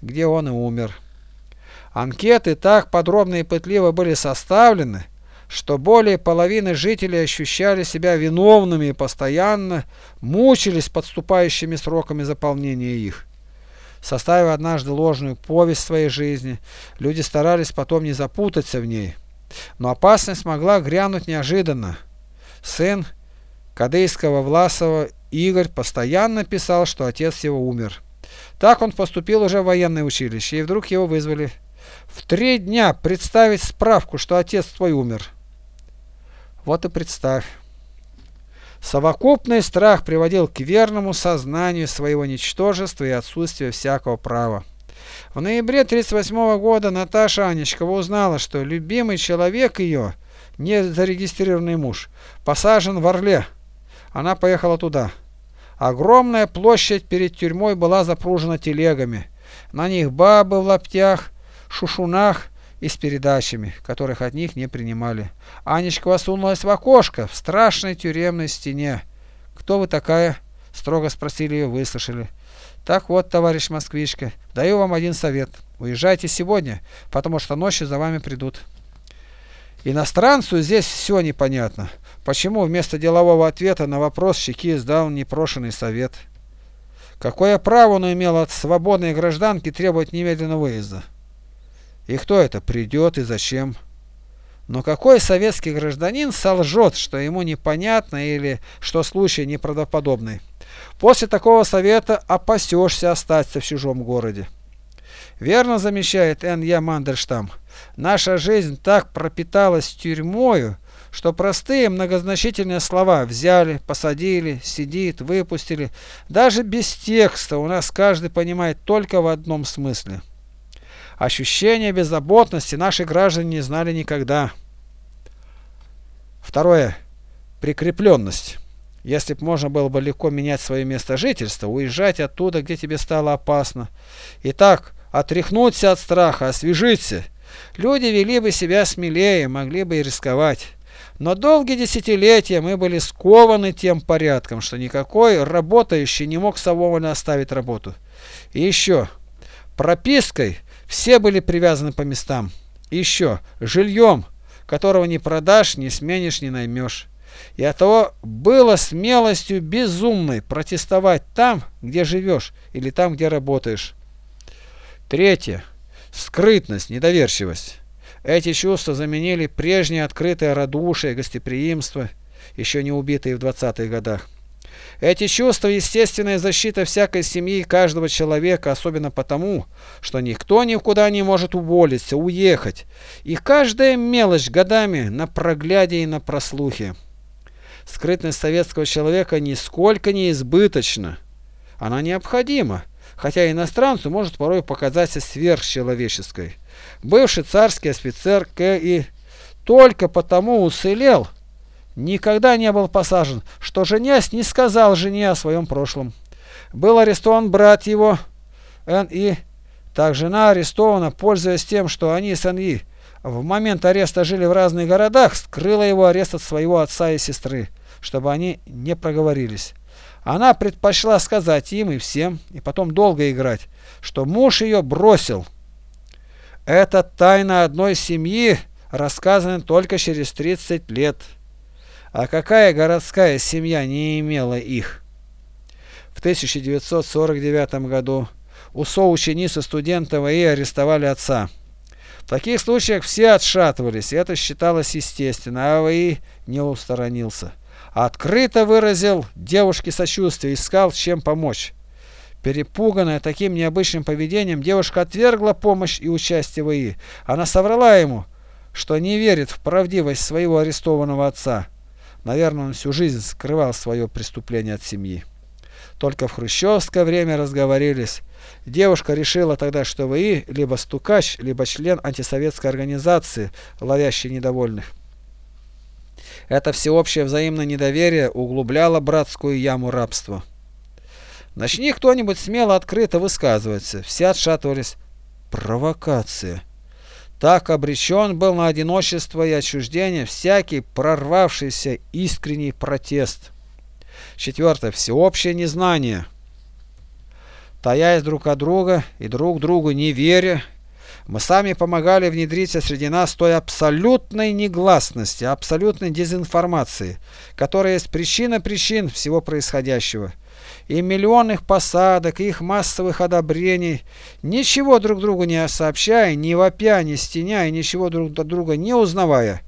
где он и умер. Анкеты так подробно и пытливо были составлены, что более половины жителей ощущали себя виновными и постоянно мучились подступающими сроками заполнения их. Составив однажды ложную повесть своей жизни, люди старались потом не запутаться в ней. Но опасность могла грянуть неожиданно. Сын кадейского Власова Игорь постоянно писал, что отец его умер. Так он поступил уже в военное училище, и вдруг его вызвали. В три дня представить справку, что отец твой умер. Вот и представь. Совокупный страх приводил к верному сознанию своего ничтожества и отсутствия всякого права. В ноябре 1938 года Наташа Анечкова узнала, что любимый человек ее – не зарегистрированный муж, посажен в Орле. Она поехала туда. Огромная площадь перед тюрьмой была запружена телегами. На них бабы в лаптях, шушунах и с передачами, которых от них не принимали. Анечка восунулась в окошко в страшной тюремной стене. «Кто вы такая?» – строго спросили ее, выслушали. «Так вот, товарищ москвичка, даю вам один совет. Уезжайте сегодня, потому что ночью за вами придут». Иностранцу здесь все непонятно. Почему вместо делового ответа на вопрос Щеки сдал непрошенный совет? Какое право он имел от свободной гражданки требовать немедленного выезда? И кто это придет и зачем? Но какой советский гражданин солжет, что ему непонятно или что случай неправдоподобный? После такого совета опасешься остаться в чужом городе. Верно замечает Н.Я. Мандельштам. Наша жизнь так пропиталась тюрьмою, что простые многозначительные слова взяли, посадили, сидит, выпустили. Даже без текста у нас каждый понимает только в одном смысле. Ощущение беззаботности наши граждане не знали никогда. Второе. Прикрепленность. Если б можно было бы легко менять свое место жительства, уезжать оттуда, где тебе стало опасно. Итак, отряхнуться от страха, освежиться – Люди вели бы себя смелее, могли бы и рисковать. Но долгие десятилетия мы были скованы тем порядком, что никакой работающий не мог свободно оставить работу. И еще, пропиской все были привязаны по местам. И еще, жильем, которого не продашь, не сменишь, не наймешь. И от того было смелостью безумной протестовать там, где живешь, или там, где работаешь. Третье. Скрытность, недоверчивость. Эти чувства заменили прежнее открытое радушие, гостеприимство, еще не убитые в 20-х годах. Эти чувства – естественная защита всякой семьи и каждого человека, особенно потому, что никто никуда не может уволиться, уехать, и каждая мелочь годами на прогляде и на прослухе. Скрытность советского человека нисколько не избыточна, она необходима хотя иностранцу может порой показаться сверхчеловеческой. Бывший царский офицер К.И. только потому уцелел, никогда не был посажен, что женясь не сказал жене о своем прошлом. Был арестован брат его, Н.И. Так жена арестована, пользуясь тем, что они с Н.И. в момент ареста жили в разных городах, скрыла его арест от своего отца и сестры, чтобы они не проговорились. Она предпочла сказать им и всем, и потом долго играть, что муж ее бросил. Это тайна одной семьи, рассказана только через 30 лет. А какая городская семья не имела их? В 1949 году у соученицы студента ВИ арестовали отца. В таких случаях все отшатывались, и это считалось естественно, а ВИ не устранился открыто выразил девушке сочувствие, искал чем помочь. Перепуганная таким необычным поведением, девушка отвергла помощь и участие в ИИ. Она соврала ему, что не верит в правдивость своего арестованного отца. Наверное, он всю жизнь скрывал свое преступление от семьи. Только в хрущевское время разговорились. Девушка решила тогда, что вы либо стукач, либо член антисоветской организации, ловящей недовольных. Это всеобщее взаимное недоверие углубляло братскую яму рабства. Начни кто-нибудь смело открыто высказываться, все отшатывались. Провокация. Так обречен был на одиночество и отчуждение всякий прорвавшийся искренний протест. Четвертое. Всеобщее незнание. Таясь друг от друга и друг другу не веря, мы сами помогали внедриться среди нас той абсолютной негласности, абсолютной дезинформации, которая есть причина причин всего происходящего. И миллионных посадок, и их массовых одобрений, ничего друг другу не сообщая, ни вопя, ни стеня, и ничего друг друга не узнавая,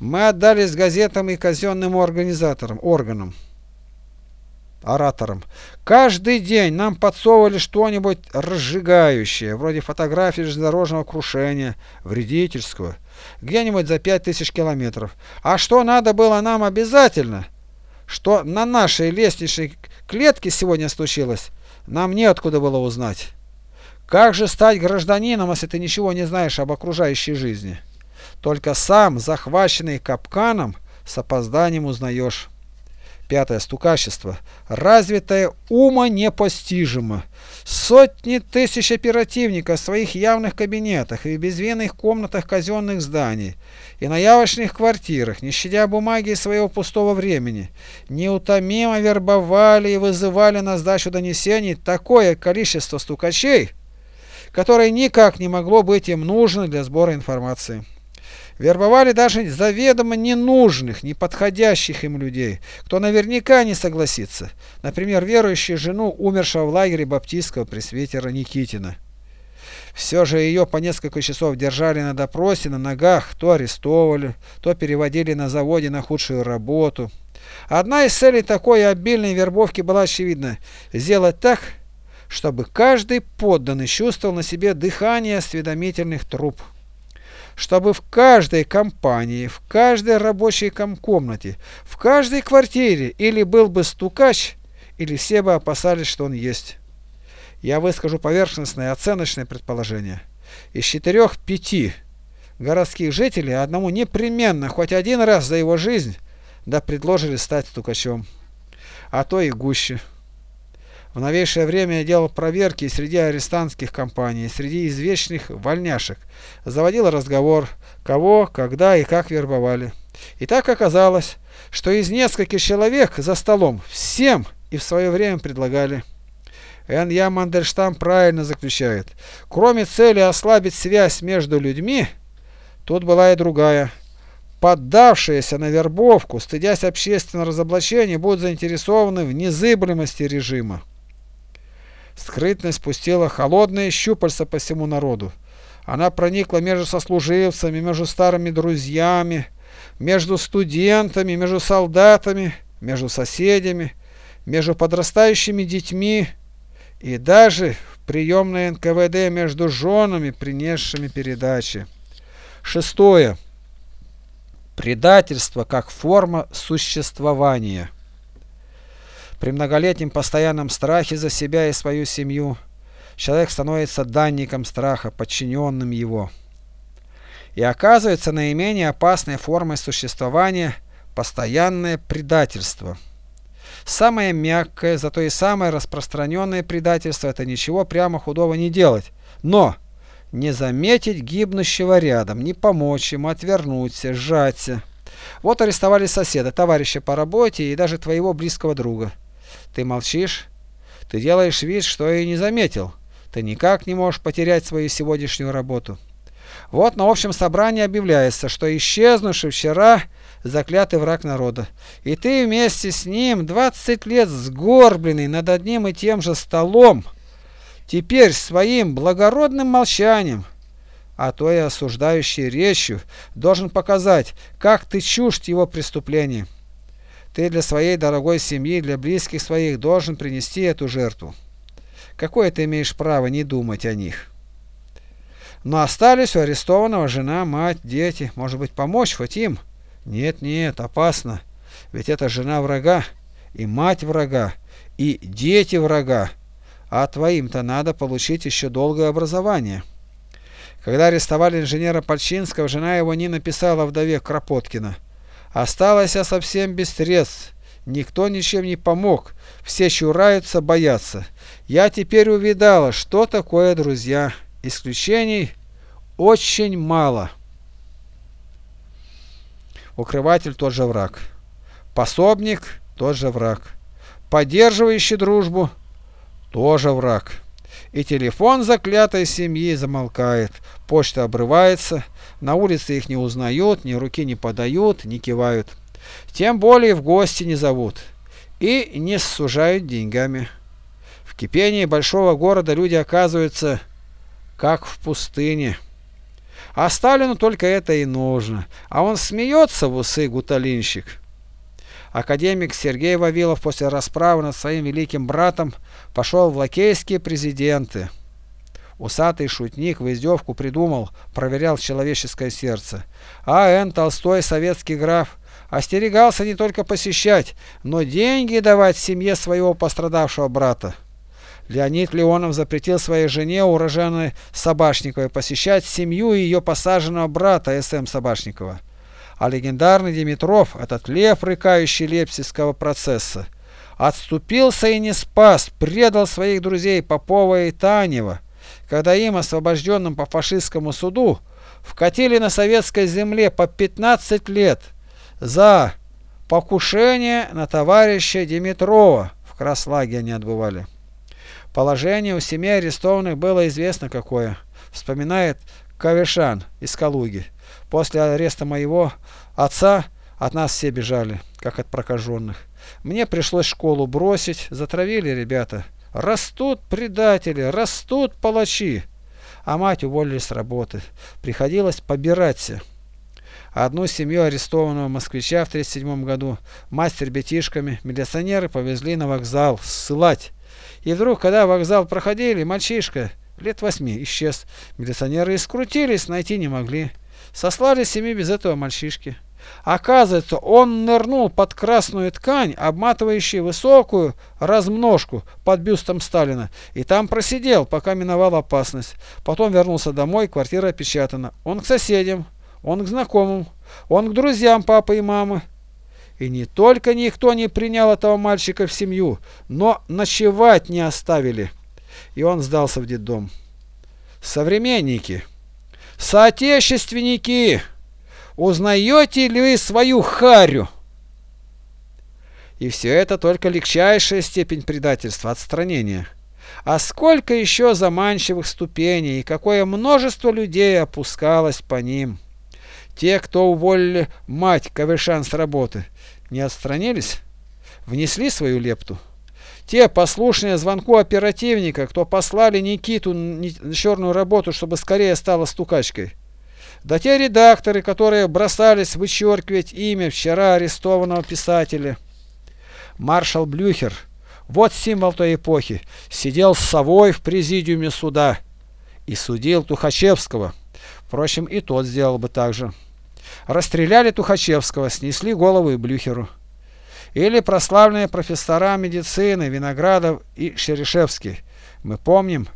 мы отдались газетам и казенным организаторам, органам оратором. Каждый день нам подсовывали что-нибудь разжигающее, вроде фотографии железнодорожного крушения, вредительского, где-нибудь за пять тысяч километров. А что надо было нам обязательно, что на нашей лестничной клетке сегодня случилось, нам неоткуда было узнать. Как же стать гражданином, если ты ничего не знаешь об окружающей жизни? Только сам, захваченный капканом, с опозданием узнаешь. Пятое. Стукачество. Развитое ума непостижимо. Сотни тысяч оперативников в своих явных кабинетах и безвинных комнатах казенных зданий и на явочных квартирах, не щадя бумаги своего пустого времени, неутомимо вербовали и вызывали на сдачу донесений такое количество стукачей, которое никак не могло быть им нужно для сбора информации. Вербовали даже заведомо ненужных, неподходящих им людей, кто наверняка не согласится. Например, верующую жену умершего в лагере баптистского пресвитера Никитина. Все же ее по несколько часов держали на допросе на ногах, то арестовывали, то переводили на заводе на худшую работу. Одна из целей такой обильной вербовки была очевидна – сделать так, чтобы каждый подданный чувствовал на себе дыхание осведомительных труб чтобы в каждой компании, в каждой рабочей комнате, в каждой квартире или был бы стукач, или все бы опасались, что он есть. Я выскажу поверхностное оценочное предположение. Из четырех-пяти городских жителей одному непременно хоть один раз за его жизнь да предложили стать стукачом, а то и гуще. В новейшее время я делал проверки среди арестантских компаний, среди извечных вольняшек. Заводил разговор, кого, когда и как вербовали. И так оказалось, что из нескольких человек за столом всем и в свое время предлагали. Н.Я. Мандельштам правильно заключает. Кроме цели ослабить связь между людьми, тут была и другая. Поддавшиеся на вербовку, стыдясь общественного разоблачения, будут заинтересованы в незыблемости режима. Скрытность пустила холодные щупальца по всему народу. Она проникла между сослуживцами, между старыми друзьями, между студентами, между солдатами, между соседями, между подрастающими детьми и даже в приемной НКВД между женами, принесшими передачи. Шестое. Предательство как форма существования. При многолетнем постоянном страхе за себя и свою семью человек становится данником страха, подчиненным его. И оказывается наименее опасной формой существования постоянное предательство. Самое мягкое, зато и самое распространенное предательство – это ничего прямо худого не делать, но не заметить гибнущего рядом, не помочь ему, отвернуться, сжаться. Вот арестовали соседа, товарища по работе и даже твоего близкого друга. Ты молчишь? Ты делаешь вид, что и не заметил. Ты никак не можешь потерять свою сегодняшнюю работу. Вот на общем собрании объявляется, что исчезнувший вчера заклятый враг народа. И ты вместе с ним 20 лет сгорбленный над одним и тем же столом, теперь своим благородным молчанием, а то и осуждающей речью, должен показать, как ты чужд его преступлений. Ты для своей дорогой семьи, для близких своих должен принести эту жертву. Какое ты имеешь право не думать о них? Но остались у арестованного жена, мать, дети. Может быть, помочь хоть им? Нет, нет, опасно. Ведь это жена врага и мать врага, и дети врага, а твоим-то надо получить еще долгое образование. Когда арестовали инженера Пальчинского, жена его не написала вдове Кропоткина. Осталась я совсем без средств, никто ничем не помог, все чураются, боятся. Я теперь увидала, что такое друзья. Исключений очень мало. Укрыватель тот же враг. Пособник тот же враг. Поддерживающий дружбу тоже враг. И телефон заклятой семьи замолкает, почта обрывается, на улице их не узнают, ни руки не подают, не кивают. Тем более в гости не зовут и не сужают деньгами. В кипении большого города люди оказываются как в пустыне. А Сталину только это и нужно. А он смеется в усы гуталинщик. Академик Сергей Вавилов после расправы над своим великим братом пошел в лакейские президенты. Усатый шутник в издевку придумал, проверял человеческое сердце. А Н. Толстой, советский граф, остерегался не только посещать, но деньги давать семье своего пострадавшего брата. Леонид Леонов запретил своей жене, уроженной Собашниковой, посещать семью ее посаженного брата С.М. Собашникова. А легендарный Димитров, этот лев, рыкающий лепсийского процесса, отступился и не спас, предал своих друзей Попова и Танева, когда им, освобожденным по фашистскому суду, вкатили на советской земле по 15 лет за покушение на товарища Димитрова. В Краслаге они отбывали. Положение у семьи арестованных было известно какое, вспоминает Кавешан из Калуги. После ареста моего отца от нас все бежали, как от прокаженных. Мне пришлось школу бросить, затравили ребята. Растут предатели, растут палачи. А мать уволили с работы. Приходилось побираться. Одну семью арестованного москвича в 1937 году мать с ребятишками милиционеры повезли на вокзал ссылать. И вдруг, когда вокзал проходили, мальчишка лет восьми исчез. Милиционеры и скрутились, найти не могли. Сослали семьи без этого мальчишки. Оказывается, он нырнул под красную ткань, обматывающую высокую размножку под бюстом Сталина, и там просидел, пока миновал опасность. Потом вернулся домой, квартира опечатана. Он к соседям, он к знакомым, он к друзьям папы и мамы. И не только никто не принял этого мальчика в семью, но ночевать не оставили. И он сдался в детдом. Современники, соотечественники, узнаете ли вы свою харю? И все это только легчайшая степень предательства, отстранения. А сколько еще заманчивых ступеней, и какое множество людей опускалось по ним. Те, кто уволили мать Кавышан с работы, не отстранились? Внесли свою лепту? Те, послушные звонку оперативника, кто послали Никиту на черную работу, чтобы скорее стала стукачкой. Да те редакторы, которые бросались вычеркивать имя вчера арестованного писателя. Маршал Блюхер, вот символ той эпохи, сидел с совой в президиуме суда и судил Тухачевского. Впрочем, и тот сделал бы так же. Расстреляли Тухачевского, снесли голову и Блюхеру. Или прославленные профессора медицины Виноградов и Шерешевский. Мы помним,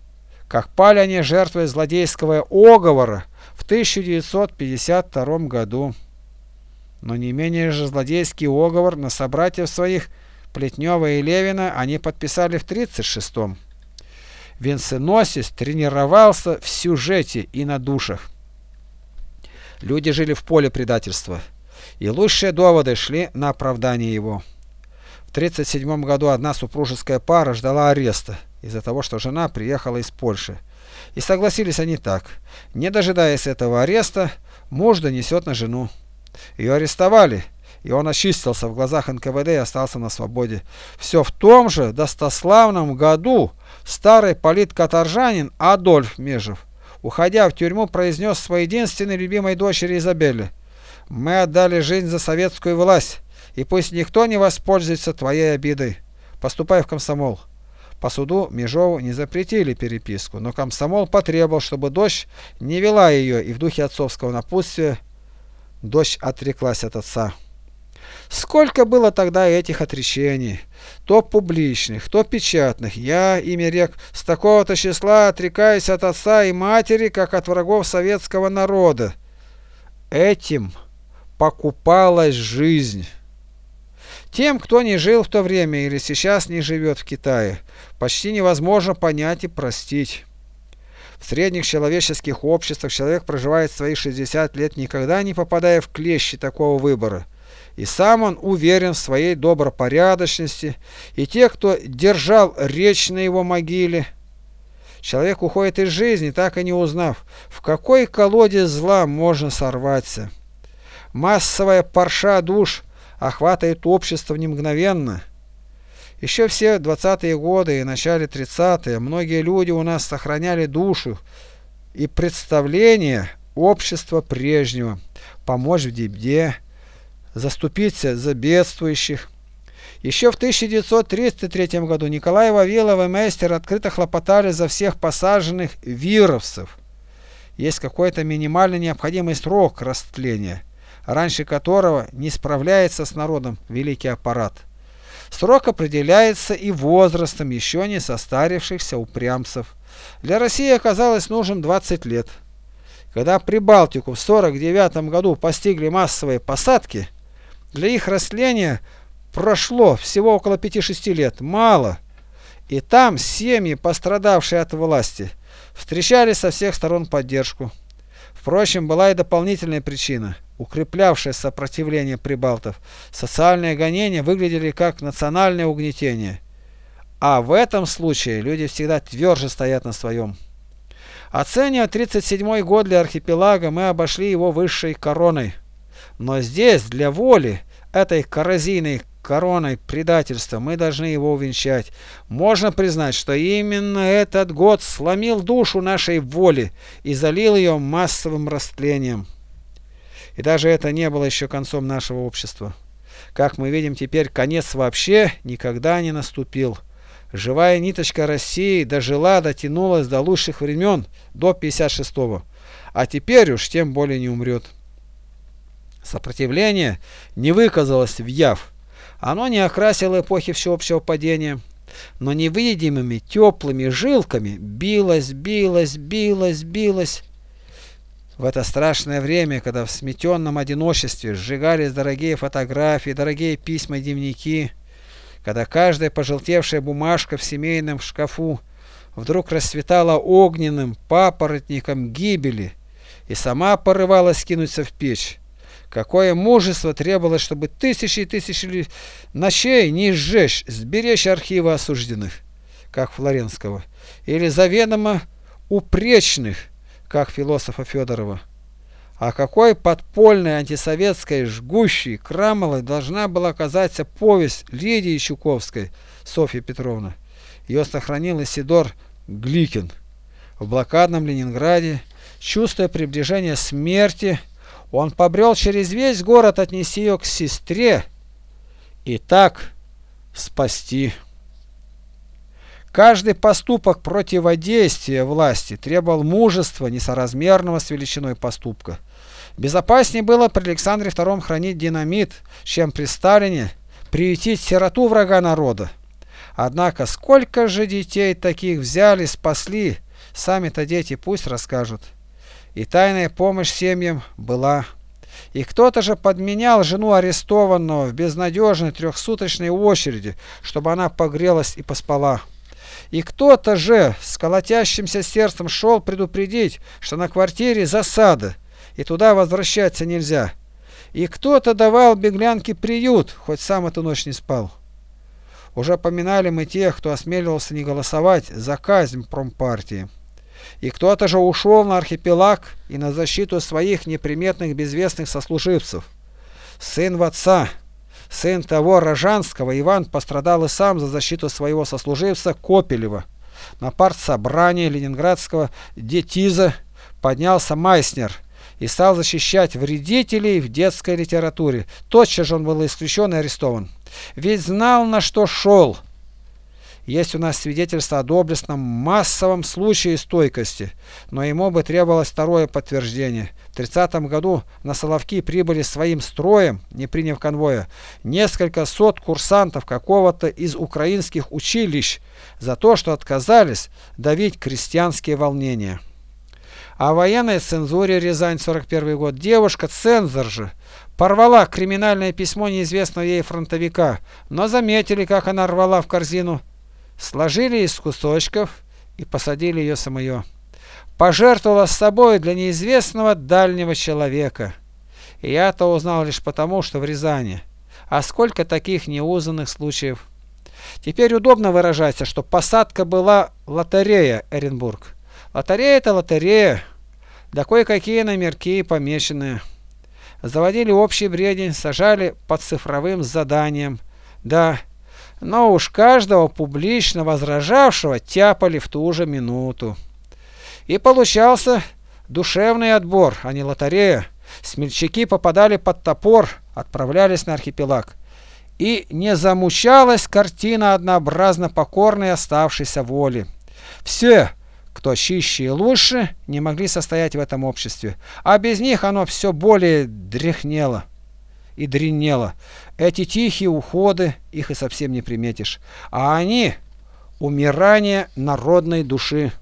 как пали они жертвой злодейского оговора в 1952 году. Но не менее же злодейский оговор на собратьев своих Плетнева и Левина они подписали в 1936-м. Венценосец тренировался в сюжете и на душах. Люди жили в поле предательства, и лучшие доводы шли на оправдание его. В 1937 году одна супружеская пара ждала ареста из-за того, что жена приехала из Польши. И согласились они так. Не дожидаясь этого ареста, муж донесет на жену. Ее арестовали, и он очистился в глазах НКВД и остался на свободе. Все в том же достославном году старый политкаторжанин Адольф Межев уходя в тюрьму, произнес своей единственной любимой дочери Изабелле. «Мы отдали жизнь за советскую власть, и пусть никто не воспользуется твоей обидой. Поступай в комсомол». По суду Межову не запретили переписку, но комсомол потребовал, чтобы дочь не вела ее, и в духе отцовского напутствия дочь отреклась от отца. Сколько было тогда этих отречений, то публичных, то печатных. Я, имя рек, с такого-то числа отрекаюсь от отца и матери, как от врагов советского народа. Этим покупалась жизнь. Тем, кто не жил в то время или сейчас не живет в Китае, почти невозможно понять и простить. В средних человеческих обществах человек проживает свои 60 лет, никогда не попадая в клещи такого выбора. И сам он уверен в своей добропорядочности, и те, кто держал речь на его могиле. Человек уходит из жизни, так и не узнав, в какой колоде зла можно сорваться. Массовая парша душ охватывает общество не мгновенно. Еще все 20-е годы и начале 30-е многие люди у нас сохраняли душу и представление общества прежнего, помочь в беде, заступиться за бедствующих. Еще в 1933 году Николай Вавилов и Мейстер открыто хлопотали за всех посаженных вировцев. Есть какой-то минимально необходимый срок растления, раньше которого не справляется с народом великий аппарат. Срок определяется и возрастом еще не состарившихся упрямцев. Для России оказалось нужен 20 лет. Когда Прибалтику в 1949 году постигли массовые посадки, для их растления прошло всего около 5-6 лет. Мало. И там семьи, пострадавшие от власти, встречали со всех сторон поддержку. Впрочем, была и дополнительная причина, укреплявшая сопротивление прибалтов. Социальные гонения выглядели как национальное угнетение. А в этом случае люди всегда тверже стоят на своем. Оценивая 37 год для архипелага, мы обошли его высшей короной. Но здесь, для воли, этой коррозийной короной предательства, мы должны его увенчать. Можно признать, что именно этот год сломил душу нашей воли и залил ее массовым растлением. И даже это не было еще концом нашего общества. Как мы видим теперь, конец вообще никогда не наступил. Живая ниточка России дожила, дотянулась до лучших времен, до 56-го. А теперь уж тем более не умрет. Сопротивление не выказалось в яв. Оно не окрасило эпохи всеобщего падения, но невидимыми теплыми жилками билось, билось, билось, билось. В это страшное время, когда в сметенном одиночестве сжигались дорогие фотографии, дорогие письма и дневники, когда каждая пожелтевшая бумажка в семейном шкафу вдруг расцветала огненным папоротником гибели и сама порывалась кинуться в печь, Какое мужество требовалось, чтобы тысячи и тысячи ночей не сжечь, сберечь архивы осужденных, как Флоренского, или заведомо упречных, как философа Федорова. А какой подпольной антисоветской жгущей крамолой должна была оказаться повесть Лидии Чуковской Софьи Петровна. Ее сохранил Исидор Гликин. В блокадном Ленинграде, чувствуя приближение смерти, он побрел через весь город отнести ее к сестре и так спасти. Каждый поступок противодействия власти требовал мужества, несоразмерного с величиной поступка. Безопаснее было при Александре II хранить динамит, чем при Сталине приютить сироту врага народа. Однако сколько же детей таких взяли, спасли, сами-то дети пусть расскажут и тайная помощь семьям была. И кто-то же подменял жену арестованного в безнадежной трехсуточной очереди, чтобы она погрелась и поспала. И кто-то же с колотящимся сердцем шел предупредить, что на квартире засада, и туда возвращаться нельзя. И кто-то давал беглянке приют, хоть сам эту ночь не спал. Уже поминали мы тех, кто осмеливался не голосовать за казнь промпартии. И кто-то же ушел на архипелаг и на защиту своих неприметных безвестных сослуживцев. Сын в отца, сын того Рожанского, Иван пострадал и сам за защиту своего сослуживца Копелева. На партсобрании ленинградского детиза поднялся Майснер и стал защищать вредителей в детской литературе. Тотчас же он был исключен и арестован. Ведь знал, на что шел. Есть у нас свидетельство о доблестном массовом случае стойкости, но ему бы требовалось второе подтверждение. В 30 году на Соловки прибыли своим строем, не приняв конвоя, несколько сот курсантов какого-то из украинских училищ за то, что отказались давить крестьянские волнения. О военной цензуре Рязань 41 год. Девушка, цензор же, порвала криминальное письмо неизвестного ей фронтовика, но заметили, как она рвала в корзину. Сложили из кусочков и посадили ее самое. Пожертвовала с собой для неизвестного дальнего человека. И я-то узнал лишь потому, что в Рязани. А сколько таких неузнанных случаев. Теперь удобно выражаться, что посадка была лотерея Эренбург. Лотерея это лотерея, да кое-какие номерки помеченные. Заводили общий бредень, сажали под цифровым заданием. Да, но уж каждого публично возражавшего тяпали в ту же минуту. И получался душевный отбор, а не лотерея. Смельчаки попадали под топор, отправлялись на архипелаг. И не замучалась картина однообразно покорной оставшейся воли. Все, кто чище и лучше, не могли состоять в этом обществе, а без них оно все более дряхнело и дренело. Эти тихие уходы, их и совсем не приметишь, а они — умирание народной души.